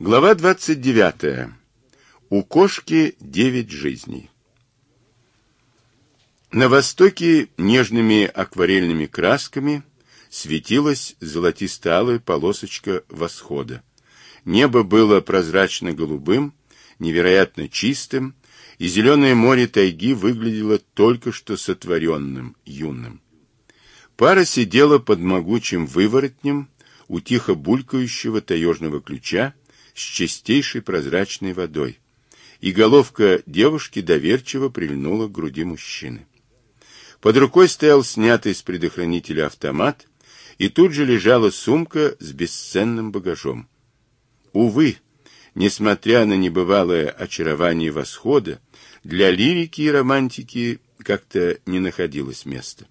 Глава 29. У кошки девять жизней. На востоке нежными акварельными красками светилась золотисто-алая полосочка восхода. Небо было прозрачно-голубым, невероятно чистым, и зеленое море тайги выглядело только что сотворенным, юным. Пара сидела под могучим выворотнем у тихо булькающего таежного ключа с чистейшей прозрачной водой, и головка девушки доверчиво прильнула к груди мужчины. Под рукой стоял снятый с предохранителя автомат, и тут же лежала сумка с бесценным багажом. Увы, несмотря на небывалое очарование восхода, для лирики и романтики как-то не находилось места.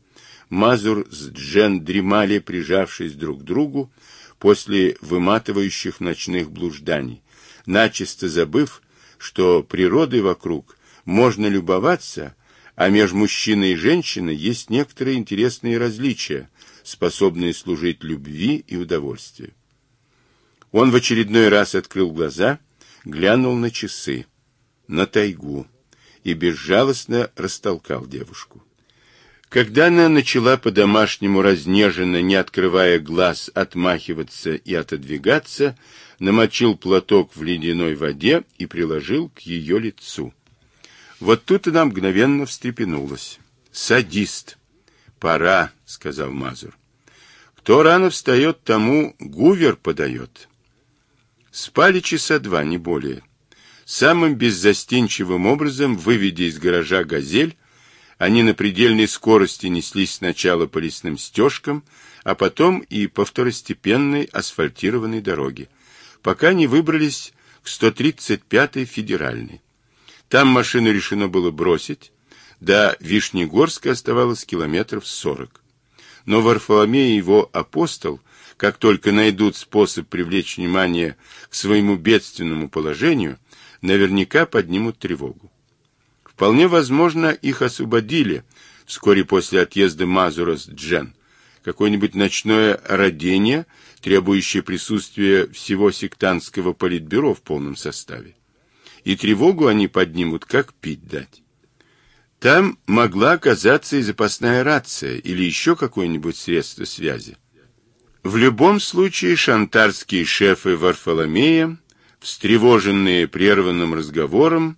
Мазур с Джен дремали, прижавшись друг к другу, после выматывающих ночных блужданий, начисто забыв, что природой вокруг можно любоваться, а между мужчиной и женщиной есть некоторые интересные различия, способные служить любви и удовольствию. Он в очередной раз открыл глаза, глянул на часы, на тайгу и безжалостно растолкал девушку. Когда она начала по-домашнему разнеженно, не открывая глаз, отмахиваться и отодвигаться, намочил платок в ледяной воде и приложил к ее лицу. Вот тут она мгновенно встрепенулась. «Садист!» «Пора», — сказал Мазур. «Кто рано встает, тому гувер подает». Спали часа два, не более. Самым беззастенчивым образом, выведя из гаража «Газель», они на предельной скорости неслись сначала по лесным стежкам, а потом и по второстепенной асфальтированной дороге, пока не выбрались к 135-й федеральной. Там машину решено было бросить, до Вишнегорска оставалось километров 40. Но Варфоломей и его апостол, как только найдут способ привлечь внимание к своему бедственному положению, наверняка поднимут тревогу. Вполне возможно, их освободили вскоре после отъезда Мазура с Джен. Какое-нибудь ночное родение, требующее присутствия всего сектантского политбюро в полном составе. И тревогу они поднимут, как пить дать. Там могла оказаться и запасная рация или еще какое-нибудь средство связи. В любом случае шантарские шефы Варфоломея, встревоженные прерванным разговором,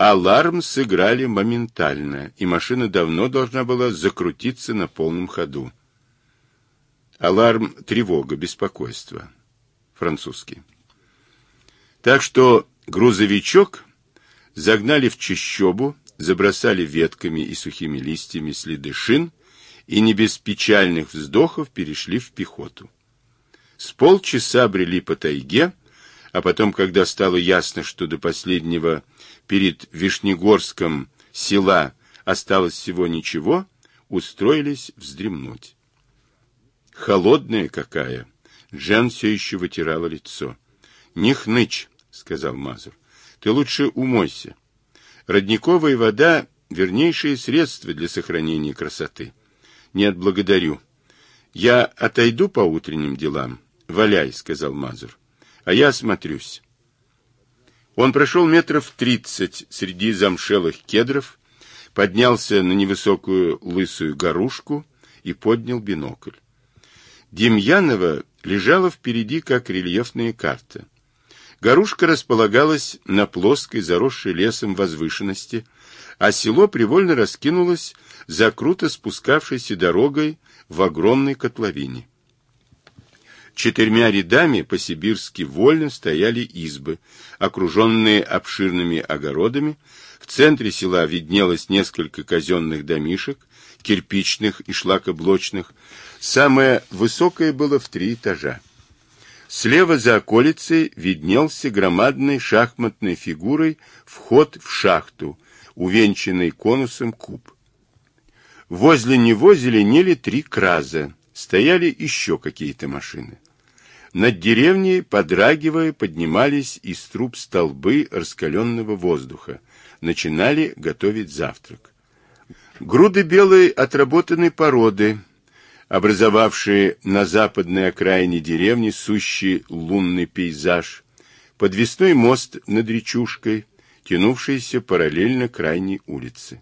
Аларм сыграли моментально, и машина давно должна была закрутиться на полном ходу. Аларм — тревога, беспокойство. Французский. Так что грузовичок загнали в чащобу, забросали ветками и сухими листьями следы шин и не без печальных вздохов перешли в пехоту. С полчаса брели по тайге, а потом, когда стало ясно, что до последнего перед Вишнегорском села осталось всего ничего, устроились вздремнуть. Холодная какая! Джен все еще вытирала лицо. — Не хнычь, — сказал Мазур. — Ты лучше умойся. Родниковая вода — вернейшее средство для сохранения красоты. Нет, благодарю. Я отойду по утренним делам. Валяй, — сказал Мазур. — А я осмотрюсь. Он прошел метров тридцать среди замшелых кедров, поднялся на невысокую лысую горушку и поднял бинокль. Демьянова лежала впереди, как рельефная карта. Горушка располагалась на плоской, заросшей лесом возвышенности, а село привольно раскинулось за круто спускавшейся дорогой в огромной котловине. Четырьмя рядами по-сибирски вольно стояли избы, окруженные обширными огородами. В центре села виднелось несколько казенных домишек, кирпичных и шлакоблочных. Самое высокое было в три этажа. Слева за околицей виднелся громадной шахматной фигурой вход в шахту, увенчанный конусом куб. Возле него зеленели три краза, стояли еще какие-то машины. Над деревней, подрагивая, поднимались из труб столбы раскаленного воздуха. Начинали готовить завтрак. Груды белой отработанной породы, образовавшие на западной окраине деревни сущий лунный пейзаж, подвесной мост над речушкой, тянувшийся параллельно крайней улице.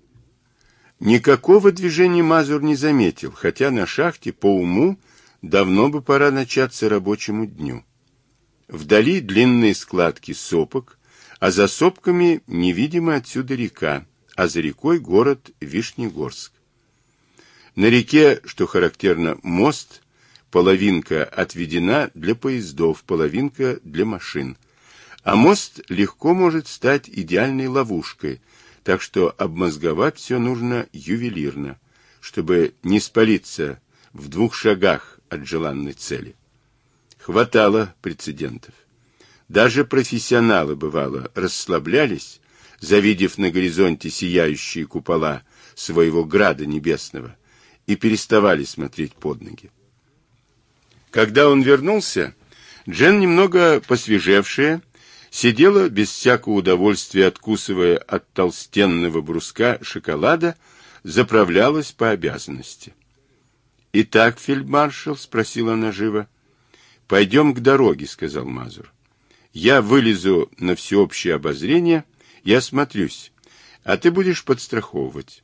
Никакого движения Мазур не заметил, хотя на шахте по уму давно бы пора начаться рабочему дню. Вдали длинные складки сопок, а за сопками невидима отсюда река, а за рекой город Вишнегорск. На реке, что характерно, мост, половинка отведена для поездов, половинка для машин. А мост легко может стать идеальной ловушкой, так что обмозговать все нужно ювелирно, чтобы не спалиться в двух шагах от желанной цели. Хватало прецедентов. Даже профессионалы, бывало, расслаблялись, завидев на горизонте сияющие купола своего града небесного, и переставали смотреть под ноги. Когда он вернулся, Джен, немного посвежевшая, сидела без всякого удовольствия, откусывая от толстенного бруска шоколада, заправлялась по обязанности. «Итак, фельдмаршал?» — спросила она живо. «Пойдем к дороге», — сказал Мазур. «Я вылезу на всеобщее обозрение, я смотрюсь, а ты будешь подстраховывать.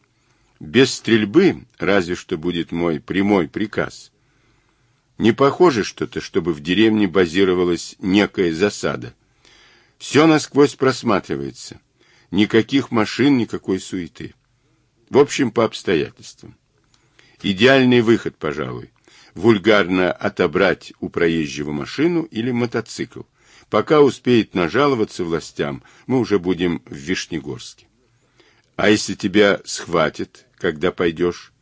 Без стрельбы, разве что будет мой прямой приказ. Не похоже что-то, чтобы в деревне базировалась некая засада. Все насквозь просматривается. Никаких машин, никакой суеты. В общем, по обстоятельствам. Идеальный выход, пожалуй. Вульгарно отобрать у проезжего машину или мотоцикл. Пока успеет нажаловаться властям, мы уже будем в Вишнегорске. А если тебя схватят, когда пойдешь?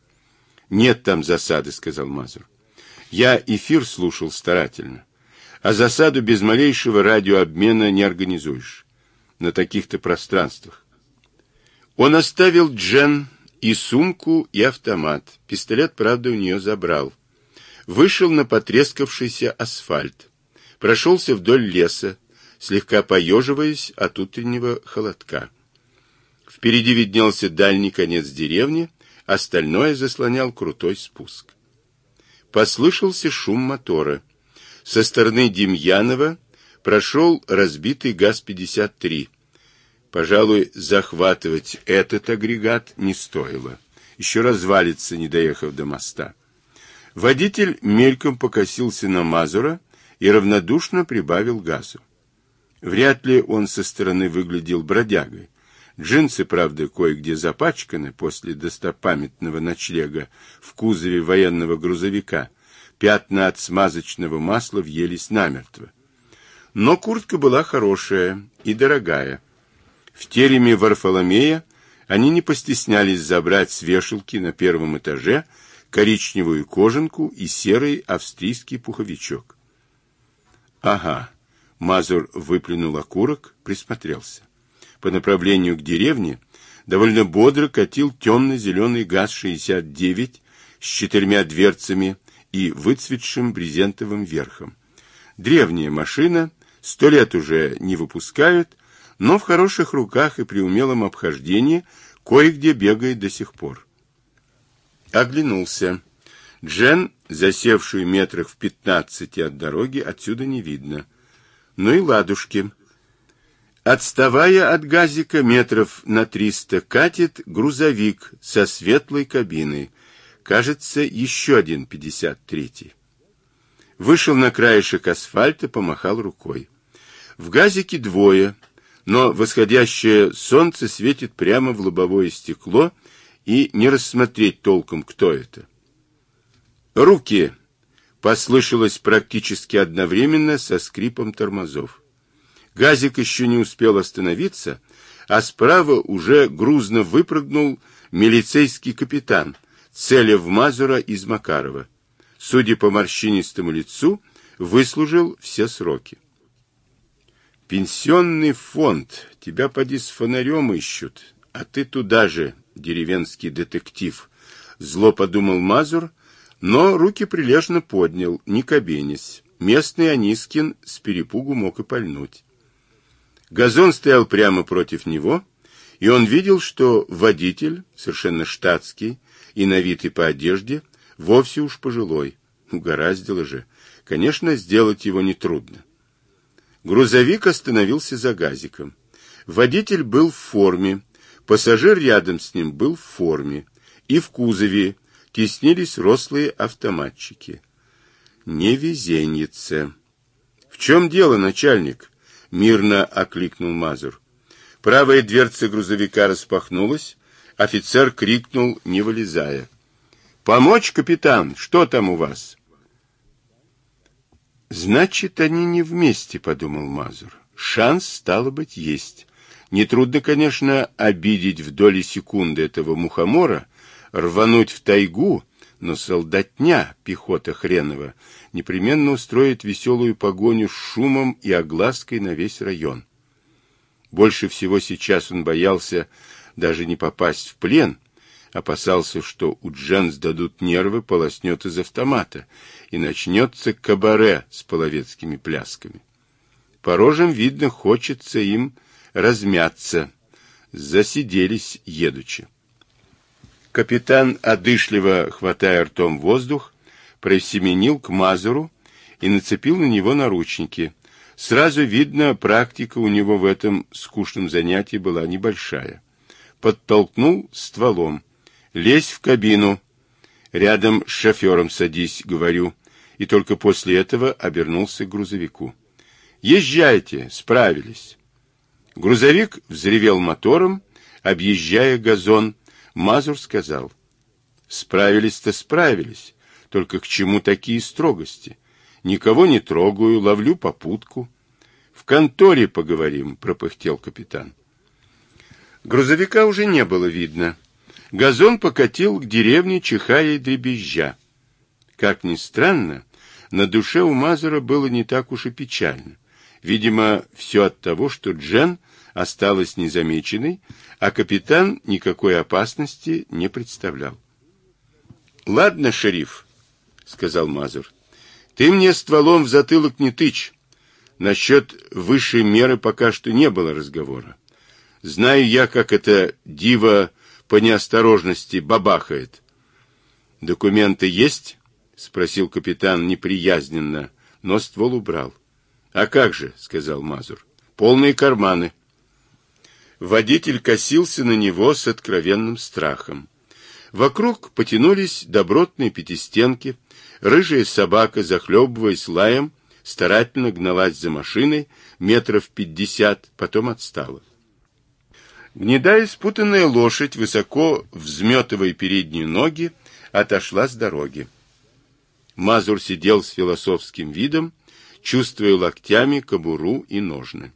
Нет там засады, сказал Мазур. Я эфир слушал старательно. А засаду без малейшего радиообмена не организуешь. На таких-то пространствах. Он оставил Джен и сумку, и автомат. Пистолет, правда, у нее забрал. Вышел на потрескавшийся асфальт. Прошелся вдоль леса, слегка поеживаясь от утреннего холодка. Впереди виднелся дальний конец деревни, остальное заслонял крутой спуск. Послышался шум мотора. Со стороны Демьянова прошел разбитый ГАЗ-53. Пожалуй, захватывать этот агрегат не стоило. Еще развалится, не доехав до моста. Водитель мельком покосился на Мазура и равнодушно прибавил газу. Вряд ли он со стороны выглядел бродягой. Джинсы, правда, кое-где запачканы после достопамятного ночлега в кузове военного грузовика. Пятна от смазочного масла въелись намертво. Но куртка была хорошая и дорогая. В тереме Варфоломея они не постеснялись забрать с вешалки на первом этаже коричневую кожанку и серый австрийский пуховичок. Ага, Мазур выплюнул окурок, присмотрелся по направлению к деревне довольно бодро катил темно-зеленый ГАЗ-69 с четырьмя дверцами и выцветшим брезентовым верхом. Древняя машина, сто лет уже не выпускают, но в хороших руках и при умелом обхождении кое-где бегает до сих пор. Оглянулся. Джен, засевшую метрах в пятнадцати от дороги, отсюда не видно. Ну и ладушки. Отставая от газика метров на триста, катит грузовик со светлой кабиной. Кажется, еще один пятьдесят третий. Вышел на краешек асфальта, помахал рукой. В газике двое, но восходящее солнце светит прямо в лобовое стекло, и не рассмотреть толком, кто это. «Руки!» — послышалось практически одновременно со скрипом тормозов. Газик еще не успел остановиться, а справа уже грузно выпрыгнул милицейский капитан, целя в Мазура из Макарова. Судя по морщинистому лицу, выслужил все сроки. Пенсионный фонд, тебя поди с фонарем ищут, а ты туда же, деревенский детектив. Зло подумал Мазур, но руки прилежно поднял, не кабенись. Местный Анискин с перепугу мог и пальнуть. Газон стоял прямо против него, и он видел, что водитель, совершенно штатский и навитый по одежде, вовсе уж пожилой. Угораздило же. Конечно, сделать его нетрудно. Грузовик остановился за газиком. Водитель был в форме, пассажир рядом с ним был в форме, и в кузове теснились рослые автоматчики. Невезенница. — В чем дело, начальник? — мирно окликнул Мазур. Правая дверца грузовика распахнулась, офицер крикнул, не вылезая. — Помочь, капитан? Что там у вас? — Значит, они не вместе, — подумал Мазур. Шанс, стало быть, есть. Нетрудно, конечно, обидеть в доли секунды этого мухомора, рвануть в тайгу, но солдатня, пехота хренова, непременно устроит веселую погоню с шумом и оглаской на весь район. Больше всего сейчас он боялся даже не попасть в плен, опасался, что у Джан сдадут нервы, полоснет из автомата, и начнется кабаре с половецкими плясками. По рожам, видно, хочется им размяться. Засиделись едучи. Капитан, одышливо хватая ртом воздух, просеменил к Мазуру и нацепил на него наручники. Сразу видно, практика у него в этом скучном занятии была небольшая. Подтолкнул стволом. «Лезь в кабину. Рядом с шофером садись», — говорю. И только после этого обернулся к грузовику. «Езжайте, справились». Грузовик взревел мотором, объезжая газон. Мазур сказал, справились-то справились, только к чему такие строгости? Никого не трогаю, ловлю попутку. В конторе поговорим, пропыхтел капитан. Грузовика уже не было видно. Газон покатил к деревне, чихая и дребезжа. Как ни странно, на душе у Мазура было не так уж и печально. Видимо, все от того, что Джен осталась незамеченной, а капитан никакой опасности не представлял. — Ладно, шериф, — сказал Мазур, — ты мне стволом в затылок не тычь. Насчет высшей меры пока что не было разговора. Знаю я, как это дива по неосторожности бабахает. — Документы есть? — спросил капитан неприязненно, но ствол убрал. А как же, сказал Мазур. Полные карманы. Водитель косился на него с откровенным страхом. Вокруг потянулись добротные пятистенки. Рыжая собака, захлебываясь лаем, старательно гналась за машиной метров пятьдесят, потом отстала. Гнедая спутанная лошадь, высоко взметывая передние ноги, отошла с дороги. Мазур сидел с философским видом, чувствуя локтями кобуру и ножны.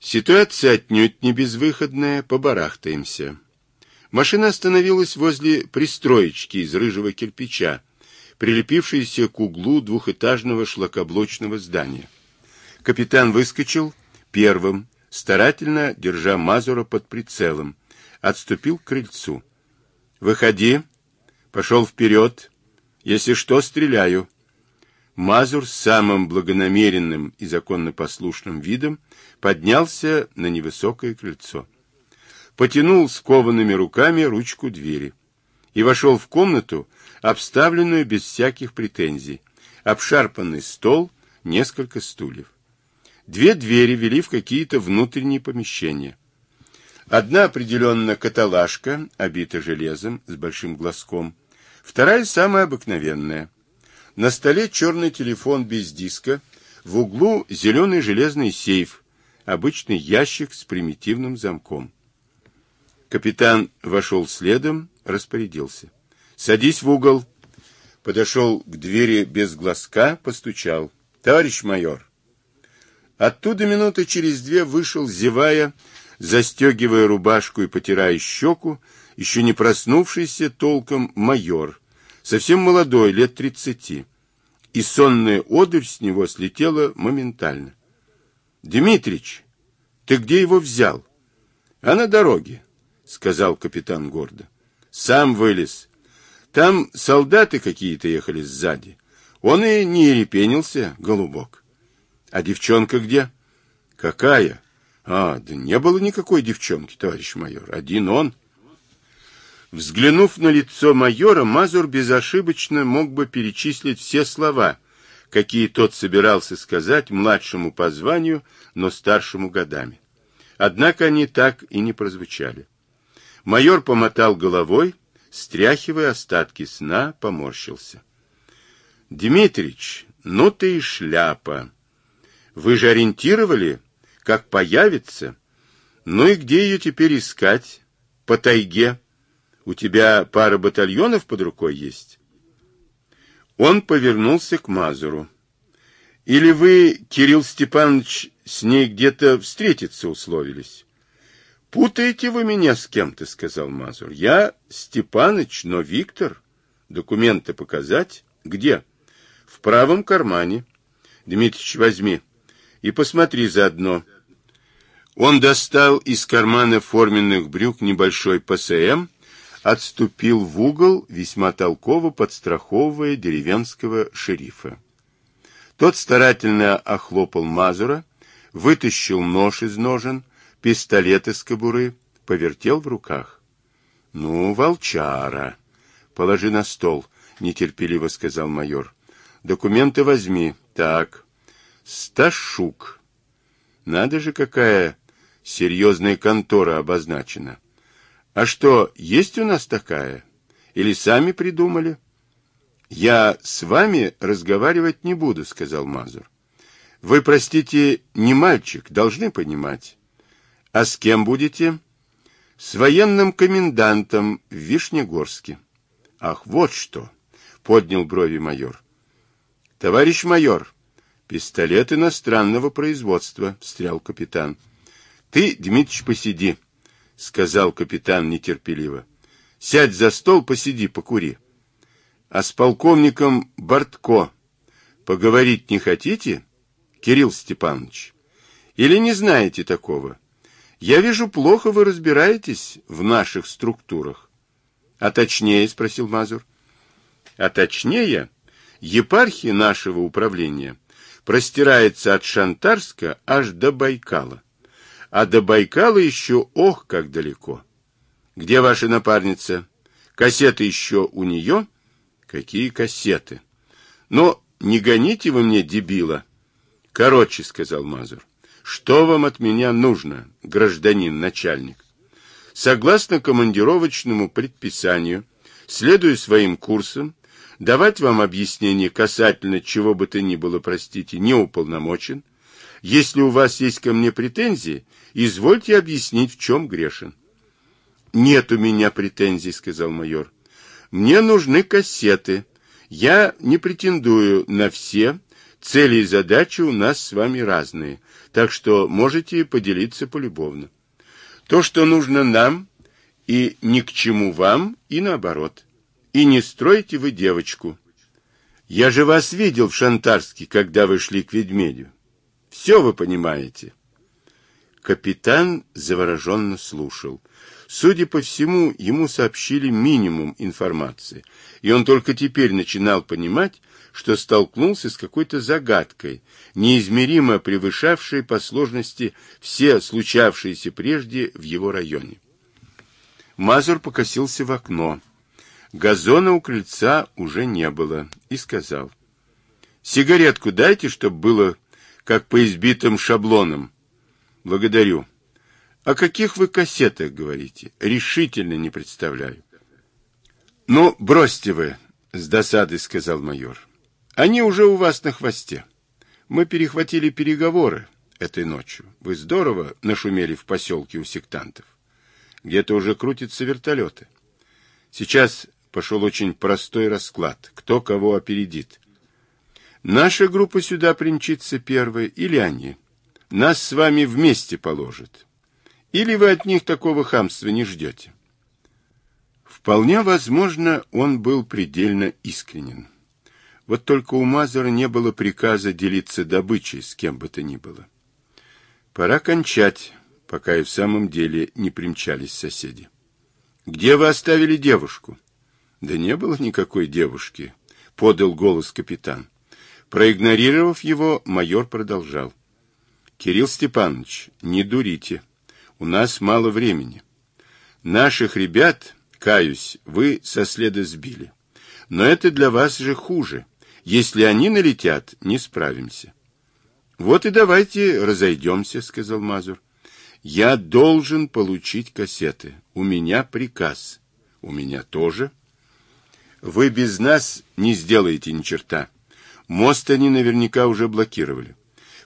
Ситуация отнюдь не безвыходная, побарахтаемся. Машина остановилась возле пристроечки из рыжего кирпича, прилепившейся к углу двухэтажного шлакоблочного здания. Капитан выскочил первым, старательно держа Мазура под прицелом, отступил к крыльцу. «Выходи, пошел вперед, если что, стреляю». Мазур с самым благонамеренным и законнопослушным видом поднялся на невысокое крыльцо. Потянул скованными руками ручку двери и вошел в комнату, обставленную без всяких претензий. Обшарпанный стол, несколько стульев. Две двери вели в какие-то внутренние помещения. Одна определенно каталажка, обита железом, с большим глазком. Вторая самая обыкновенная — на столе черный телефон без диска, в углу зеленый железный сейф, обычный ящик с примитивным замком. Капитан вошел следом, распорядился. «Садись в угол». Подошел к двери без глазка, постучал. «Товарищ майор». Оттуда минуты через две вышел, зевая, застегивая рубашку и потирая щеку, еще не проснувшийся толком майор, совсем молодой, лет тридцати, и сонная одурь с него слетела моментально. — Дмитрич, ты где его взял? — А на дороге, — сказал капитан гордо. — Сам вылез. Там солдаты какие-то ехали сзади. Он и не репенился, голубок. — А девчонка где? — Какая? — А, да не было никакой девчонки, товарищ майор. Один он. — Взглянув на лицо майора, Мазур безошибочно мог бы перечислить все слова, какие тот собирался сказать младшему по званию, но старшему годами. Однако они так и не прозвучали. Майор помотал головой, стряхивая остатки сна, поморщился. — Дмитрич, ну ты и шляпа. Вы же ориентировали, как появится. Ну и где ее теперь искать? По тайге. У тебя пара батальонов под рукой есть? Он повернулся к Мазуру. Или вы, Кирилл Степанович, с ней где-то встретиться условились? Путаете вы меня с кем-то, сказал Мазур. Я Степаныч, но Виктор. Документы показать? Где? В правом кармане. Дмитрич, возьми. И посмотри заодно. Он достал из кармана форменных брюк небольшой ПСМ, отступил в угол, весьма толково подстраховывая деревенского шерифа. Тот старательно охлопал Мазура, вытащил нож из ножен, пистолет из кобуры, повертел в руках. — Ну, волчара! — Положи на стол, — нетерпеливо сказал майор. — Документы возьми. Так. Сташук. Надо же, какая серьезная контора обозначена. А что, есть у нас такая? Или сами придумали? Я с вами разговаривать не буду, сказал Мазур. Вы, простите, не мальчик, должны понимать. А с кем будете? С военным комендантом в Вишнегорске. Ах, вот что, поднял брови майор. Товарищ майор, пистолет иностранного производства, встрял капитан. Ты, Дмитрич, посиди, сказал капитан нетерпеливо. Сядь за стол, посиди, покури. А с полковником Бортко поговорить не хотите, Кирилл Степанович? Или не знаете такого? Я вижу, плохо вы разбираетесь в наших структурах. А точнее, спросил Мазур. А точнее, епархия нашего управления простирается от Шантарска аж до Байкала а до Байкала еще ох, как далеко. Где ваша напарница? Кассеты еще у нее? Какие кассеты? Но не гоните вы мне, дебила. Короче, сказал Мазур, что вам от меня нужно, гражданин начальник? Согласно командировочному предписанию, следуя своим курсам, давать вам объяснение касательно чего бы то ни было, простите, не уполномочен. Если у вас есть ко мне претензии, Извольте объяснить, в чем грешен. Нет у меня претензий, сказал майор. Мне нужны кассеты. Я не претендую на все. Цели и задачи у нас с вами разные, так что можете поделиться полюбовно. То, что нужно нам, и ни к чему вам, и наоборот. И не стройте вы девочку. Я же вас видел в Шантарске, когда вы шли к ведмедю. Все вы понимаете. Капитан завороженно слушал. Судя по всему, ему сообщили минимум информации, и он только теперь начинал понимать, что столкнулся с какой-то загадкой, неизмеримо превышавшей по сложности все случавшиеся прежде в его районе. Мазур покосился в окно. Газона у крыльца уже не было, и сказал. «Сигаретку дайте, чтобы было как по избитым шаблонам, Благодарю. О каких вы кассетах говорите? Решительно не представляю. Ну, бросьте вы, с досадой сказал майор. Они уже у вас на хвосте. Мы перехватили переговоры этой ночью. Вы здорово нашумели в поселке у сектантов. Где-то уже крутятся вертолеты. Сейчас пошел очень простой расклад. Кто кого опередит. Наша группа сюда примчится первой или они? нас с вами вместе положат. Или вы от них такого хамства не ждете? Вполне возможно, он был предельно искренен. Вот только у Мазера не было приказа делиться добычей с кем бы то ни было. Пора кончать, пока и в самом деле не примчались соседи. «Где вы оставили девушку?» «Да не было никакой девушки», — подал голос капитан. Проигнорировав его, майор продолжал. Кирилл Степанович, не дурите. У нас мало времени. Наших ребят, каюсь, вы со следа сбили. Но это для вас же хуже. Если они налетят, не справимся. Вот и давайте разойдемся, сказал Мазур. Я должен получить кассеты. У меня приказ. У меня тоже. Вы без нас не сделаете ни черта. Мост они наверняка уже блокировали.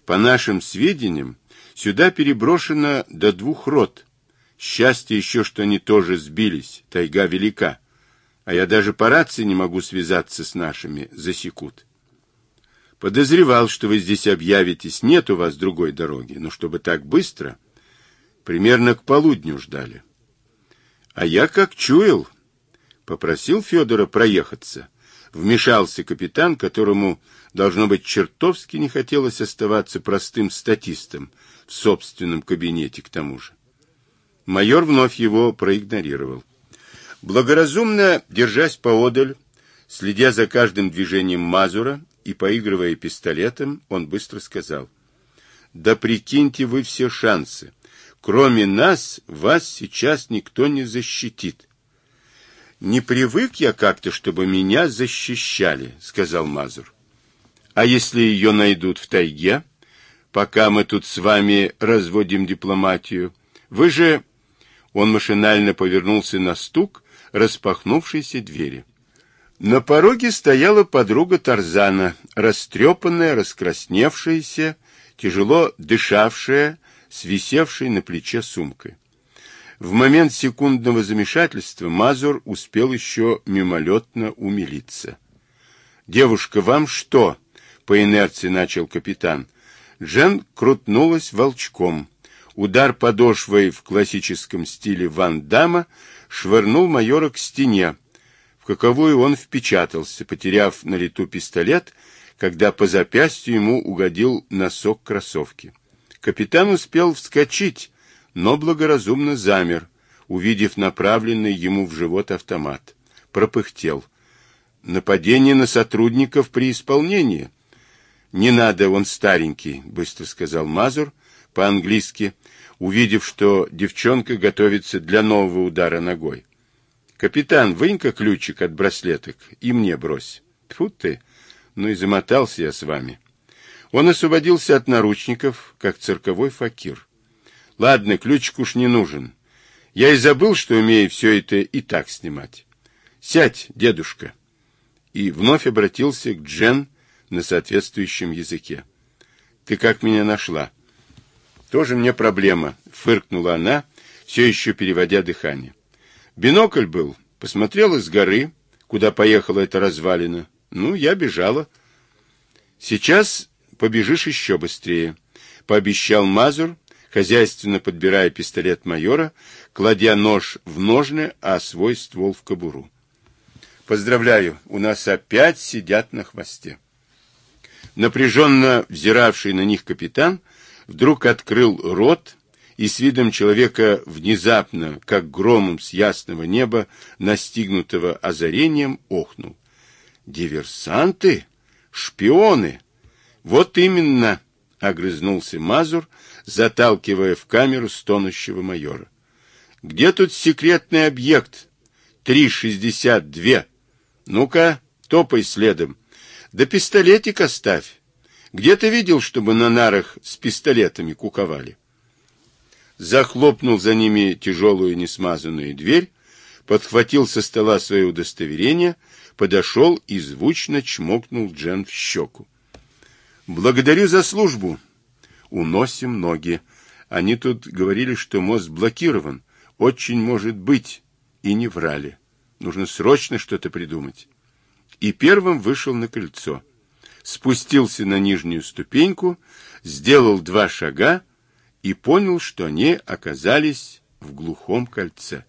По нашим сведениям, сюда переброшено до двух рот. Счастье еще, что они тоже сбились. Тайга велика. А я даже по рации не могу связаться с нашими. Засекут. Подозревал, что вы здесь объявитесь. Нет у вас другой дороги. Но чтобы так быстро... Примерно к полудню ждали. А я как чуял. Попросил Федора проехаться. Вмешался капитан, которому, должно быть, чертовски не хотелось оставаться простым статистом в собственном кабинете к тому же. Майор вновь его проигнорировал. Благоразумно, держась поодаль, следя за каждым движением Мазура и поигрывая пистолетом, он быстро сказал, «Да прикиньте вы все шансы. Кроме нас, вас сейчас никто не защитит. Не привык я как-то, чтобы меня защищали, сказал Мазур. А если ее найдут в тайге, пока мы тут с вами разводим дипломатию? Вы же... Он машинально повернулся на стук распахнувшейся двери. На пороге стояла подруга Тарзана, растрепанная, раскрасневшаяся, тяжело дышавшая, с висевшей на плече сумкой. В момент секундного замешательства Мазур успел еще мимолетно умилиться. «Девушка, вам что?» — по инерции начал капитан. Джен крутнулась волчком. Удар подошвой в классическом стиле Ван Дамма швырнул майора к стене, в каковую он впечатался, потеряв на лету пистолет, когда по запястью ему угодил носок кроссовки. Капитан успел вскочить, но благоразумно замер, увидев направленный ему в живот автомат. Пропыхтел. Нападение на сотрудников при исполнении. «Не надо, он старенький», — быстро сказал Мазур по-английски, увидев, что девчонка готовится для нового удара ногой. «Капитан, вынь-ка ключик от браслеток и мне брось». Тьфу ты, ну и замотался я с вами. Он освободился от наручников, как цирковой факир. Ладно, ключик уж не нужен. Я и забыл, что умею все это и так снимать. Сядь, дедушка. И вновь обратился к Джен на соответствующем языке. Ты как меня нашла? Тоже мне проблема, фыркнула она, все еще переводя дыхание. Бинокль был, посмотрела с горы, куда поехала эта развалина. Ну, я бежала. Сейчас побежишь еще быстрее, — пообещал Мазур, хозяйственно подбирая пистолет майора, кладя нож в ножны, а свой ствол в кобуру. Поздравляю, у нас опять сидят на хвосте. Напряженно взиравший на них капитан вдруг открыл рот и с видом человека внезапно, как громом с ясного неба, настигнутого озарением, охнул. «Диверсанты? Шпионы!» Вот именно, огрызнулся Мазур, заталкивая в камеру стонущего майора. Где тут секретный объект? 362. Ну-ка, топай следом. Да пистолетик оставь. Где ты видел, чтобы на нарах с пистолетами куковали? Захлопнул за ними тяжелую несмазанную дверь, подхватил со стола свое удостоверение, подошел и звучно чмокнул Джен в щеку. Благодарю за службу. Уносим ноги. Они тут говорили, что мост блокирован. Очень может быть. И не врали. Нужно срочно что-то придумать. И первым вышел на крыльцо. Спустился на нижнюю ступеньку, сделал два шага и понял, что они оказались в глухом кольце.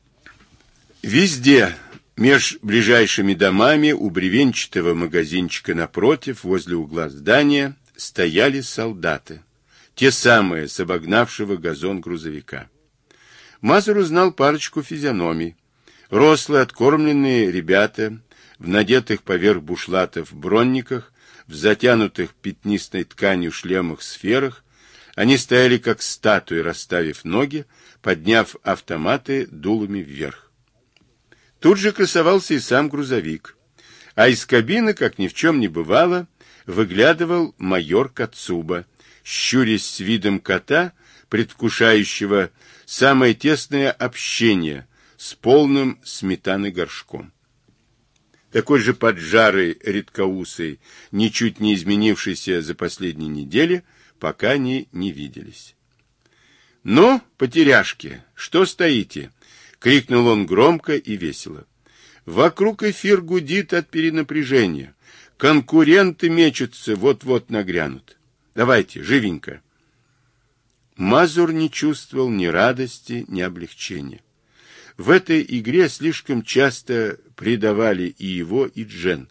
Везде Меж ближайшими домами у бревенчатого магазинчика напротив, возле угла здания, стояли солдаты, те самые с обогнавшего газон грузовика. Мазур узнал парочку физиономий. Рослые, откормленные ребята в надетых поверх бушлатов бронниках, в затянутых пятнистой тканью шлемах-сферах, они стояли как статуи, расставив ноги, подняв автоматы дулами вверх. Тут же красовался и сам грузовик. А из кабины, как ни в чем не бывало, выглядывал майор Кацуба, щурясь с видом кота, предвкушающего самое тесное общение с полным сметаны горшком. Такой же поджарый, редкоусый, ничуть не изменившийся за последние недели, пока они не виделись. «Ну, потеряшки, что стоите?» — крикнул он громко и весело. «Вокруг эфир гудит от перенапряжения. Конкуренты мечутся, вот-вот нагрянут. Давайте, живенько!» Мазур не чувствовал ни радости, ни облегчения. В этой игре слишком часто предавали и его, и Джен.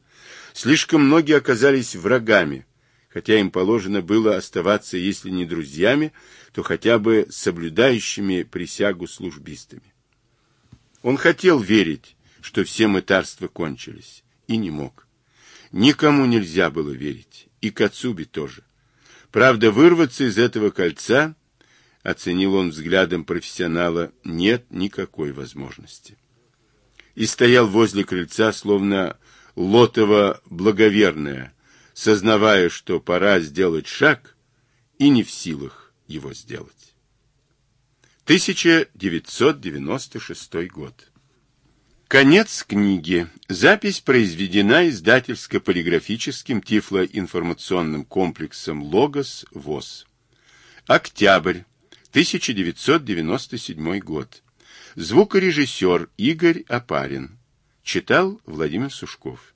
Слишком многие оказались врагами, хотя им положено было оставаться, если не друзьями, то хотя бы соблюдающими присягу службистами. Он хотел верить, что все мытарства кончились, и не мог. Никому нельзя было верить, и Кацуби тоже. Правда, вырваться из этого кольца оценил он взглядом профессионала, нет никакой возможности. И стоял возле крыльца, словно лотово благоверная, сознавая, что пора сделать шаг, и не в силах его сделать. 1996 год. Конец книги. Запись произведена издательско-полиграфическим тифлоинформационным комплексом «Логос ВОЗ». Октябрь 1997 год. Звукорежиссер Игорь Апарин. Читал Владимир Сушков.